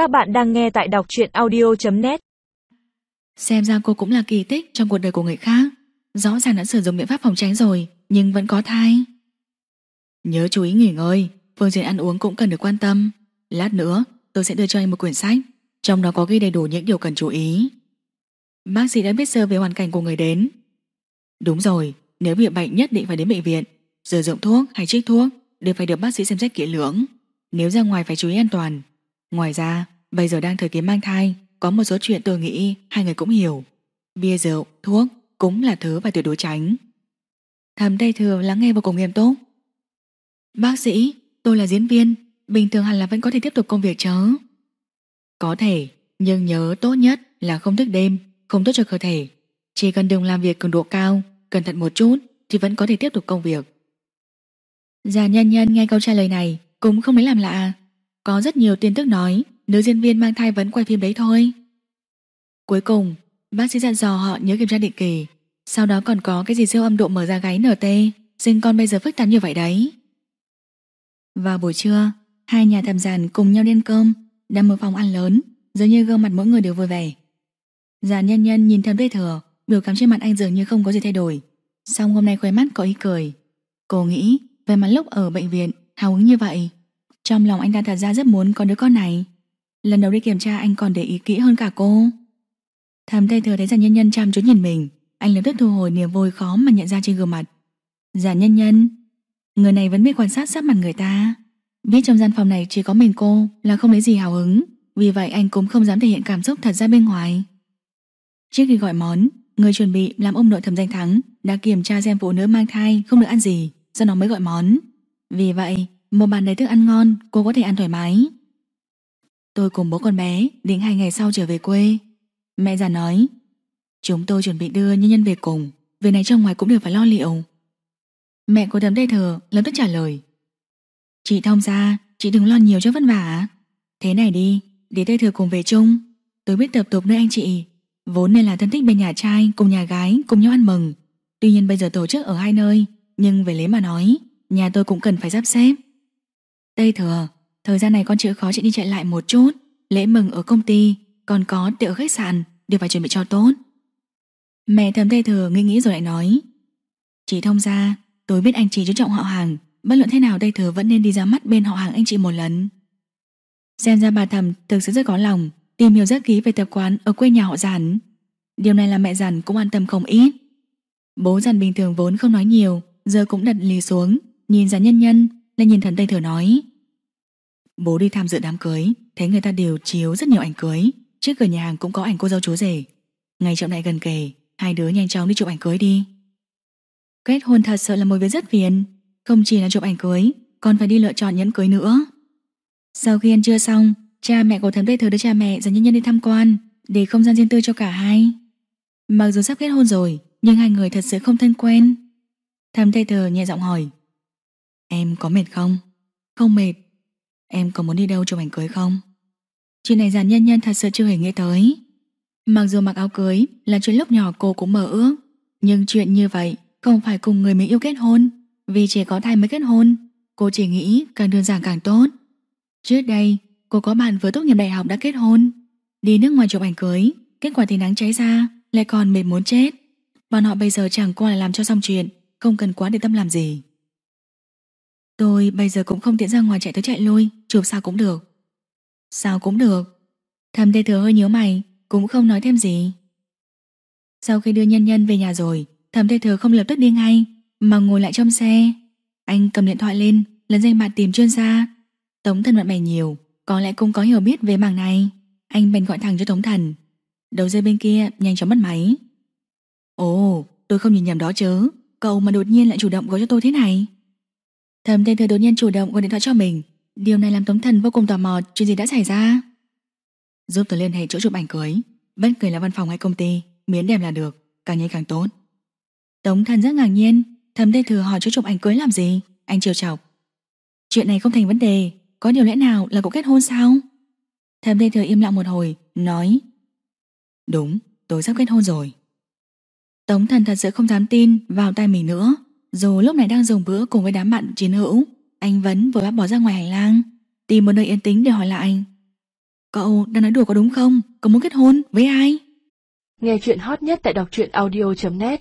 Các bạn đang nghe tại đọc truyện audio.net Xem ra cô cũng là kỳ tích trong cuộc đời của người khác. Rõ ràng đã sử dụng biện pháp phòng tránh rồi, Nhưng vẫn có thai. Nhớ chú ý nghỉ ngơi, Phương diện ăn uống cũng cần được quan tâm. Lát nữa, tôi sẽ đưa cho anh một quyển sách, Trong đó có ghi đầy đủ những điều cần chú ý. Bác sĩ đã biết sơ về hoàn cảnh của người đến. Đúng rồi, Nếu bị bệnh nhất định phải đến bệnh viện. Sử dụng thuốc hay trích thuốc Đều phải được bác sĩ xem xét kỹ lưỡng. Nếu ra ngoài phải chú ý an toàn. Ngoài ra bây giờ đang thời kỳ mang thai Có một số chuyện tôi nghĩ hai người cũng hiểu. Bia rượu, thuốc cũng là thứ phải tuyệt đối tránh. Thầm Tây Thừa lắng nghe vô cùng nghiêm túc. Bác sĩ, tôi là diễn viên Bình thường hẳn là vẫn có thể tiếp tục công việc chớ Có thể Nhưng nhớ tốt nhất là không thức đêm Không tốt cho cơ thể. Chỉ cần đừng làm việc cường độ cao Cẩn thận một chút thì vẫn có thể tiếp tục công việc. Già nhân nhân nghe câu trả lời này Cũng không mấy làm lạ. Có rất nhiều tin tức nói, Nữ diễn viên mang thai vẫn quay phim đấy thôi. Cuối cùng, Bác sĩ dặn dò họ nhớ kiểm tra định kỳ, Sau đó còn có cái gì siêu âm độ mở ra gáy NT Sinh con bây giờ phức tạp như vậy đấy. Vào buổi trưa, Hai nhà thầm giàn cùng nhau điên cơm, Đang một phòng ăn lớn Dường như gương mặt mỗi người đều vui vẻ. Già nhân nhân nhìn thầm đê thừa, Biểu cảm trên mặt anh dường như không có gì thay đổi. Xong hôm nay khóe mắt có ý cười. Cô nghĩ, về mặt lúc ở bệnh viện, Hào hứng như vậy. Trong lòng anh ta thật ra rất muốn có đứa con này. Lần đầu đi kiểm tra, anh còn để ý kỹ hơn cả cô. Thầm tây thừa thấy già nhân nhân chăm chú nhìn mình, Anh lập tức thu hồi niềm vui khó mà nhận ra trên gương mặt. Già nhân nhân, Người này vẫn biết quan sát sát mặt người ta. Biết trong gian phòng này chỉ có mình cô Là không lấy gì hào hứng, Vì vậy anh cũng không dám thể hiện cảm xúc thật ra bên ngoài. Trước khi gọi món, Người chuẩn bị làm ông nội thẩm danh thắng, Đã kiểm tra xem phụ nữ mang thai không được ăn gì, Do nó mới gọi món. Vì vậy một bàn đầy thức ăn ngon, Cô có thể ăn thoải mái. Tôi cùng bố con bé định hai ngày sau trở về quê. Mẹ già nói, Chúng tôi chuẩn bị đưa nhân nhân về cùng, Việc này trong ngoài cũng đều phải lo liệu. Mẹ của thẩm tây thờ, lập tức trả lời, Chị thông ra Chị đừng lo nhiều cho vất vả Thế này đi, Để tay thừa cùng về chung. Tôi biết tập tục nơi anh chị, Vốn nên là thân thích bên nhà trai, cùng nhà gái, cùng nhau ăn mừng. Tuy nhiên bây giờ tổ chức ở hai nơi, Nhưng về lấy mà nói, Nhà tôi cũng cần phải sắp xếp. Tây thừa, Thời gian này con chịu khó chị đi chạy lại một chút. Lễ mừng ở công ty, Còn có tiệc khách sạn, Đều phải chuẩn bị cho tốt. Mẹ thầm Tây thừa nghĩ nghĩ rồi lại nói, Chị thông ra Tôi biết anh chị chú trọng họ hàng, Bất luận thế nào Tây thừa vẫn nên đi ra mắt bên họ hàng anh chị một lần. Xem ra bà thầm thực sự rất có lòng, Tìm hiểu rất kỹ về tập quán ở quê nhà họ giản. Điều này làm mẹ giản cũng an tâm không ít. Bố giản bình thường vốn không nói nhiều, Giờ cũng đặt lì xuống, Nhìn giản nhân nhân lại nhìn thần Tây Thừa nói, Bố đi tham dự đám cưới, Thấy người ta đều chiếu rất nhiều ảnh cưới. Trước cửa nhà hàng cũng có ảnh cô dâu chú rể. Ngày trọng đại gần kề, Hai đứa nhanh chóng đi chụp ảnh cưới đi. Kết hôn thật sự là một việc rất phiền. Không chỉ là chụp ảnh cưới, Còn phải đi lựa chọn nhẫn cưới nữa. Sau khi ăn trưa xong, Cha mẹ của thần tây thừa đưa cha mẹ dẫn nhân nhân đi tham quan, Để không gian riêng tư cho cả hai. Mặc dù sắp kết hôn rồi, Nhưng hai người thật sự không thân quen. Thầm tây thừa nhẹ giọng hỏi Em có mệt không? Không mệt. Em có muốn đi đâu chụp ảnh cưới không? Chuyện này giản nhân nhân thật sự chưa hề nghĩ tới. Mặc dù mặc áo cưới Là chuyện lúc nhỏ cô cũng mơ ước, Nhưng chuyện như vậy Không phải cùng người mình yêu kết hôn. Vì chỉ có thai mới kết hôn, Cô chỉ nghĩ càng đơn giản càng tốt. Trước đây, cô có bạn vừa tốt nghiệp đại học đã kết hôn. Đi nước ngoài chụp ảnh cưới, Kết quả thì nắng cháy ra, Lại còn mệt muốn chết. Bọn họ bây giờ chẳng qua là làm cho xong chuyện, Không cần quá để tâm làm gì. Tôi bây giờ cũng không tiện ra ngoài chạy tới chạy lui, Chụp sao cũng được. Sao cũng được. Thầm tê thừa hơi nhớ mày, Cũng không nói thêm gì. Sau khi đưa nhân nhân về nhà rồi, Thầm tê thừa không lập tức đi ngay, Mà ngồi lại trong xe. Anh cầm điện thoại lên, Lần danh bạn tìm chuyên gia. Tống thần bạn bè nhiều, Có lẽ cũng có hiểu biết về mảng này. Anh bèn gọi thẳng cho Tống thần. Đầu dây bên kia nhanh chóng mất máy. Ồ, tôi không nhìn nhầm đó chứ. Cậu mà đột nhiên lại chủ động gọi cho tôi thế này. Thầm tên thừa đột nhiên chủ động gọi điện thoại cho mình. Điều này làm Tống Thần vô cùng tò mò Chuyện gì đã xảy ra? Giúp tôi liên hệ chỗ chụp ảnh cưới Bất kể là văn phòng hay công ty Miễn đẹp là được, càng nhanh càng tốt. Tống Thần rất ngạc nhiên. Thầm tên thừa hỏi chỗ chụp ảnh cưới làm gì? Anh chiều chọc. Chuyện này không thành vấn đề Có điều lẽ nào là cậu kết hôn sao? Thầm tên thừa im lặng một hồi Nói. Đúng, tôi sắp kết hôn rồi. Tống Thần thật sự không dám tin vào tay mình nữa dù lúc này đang dùng bữa cùng với đám bạn chiến hữu, Anh vẫn vừa bắt bỏ ra ngoài hành lang, Tìm một nơi yên tĩnh để hỏi lại anh Cậu đang nói đùa có đúng không? Cậu muốn kết hôn với ai? Nghe chuyện hot nhất tại đọc truyện audio.net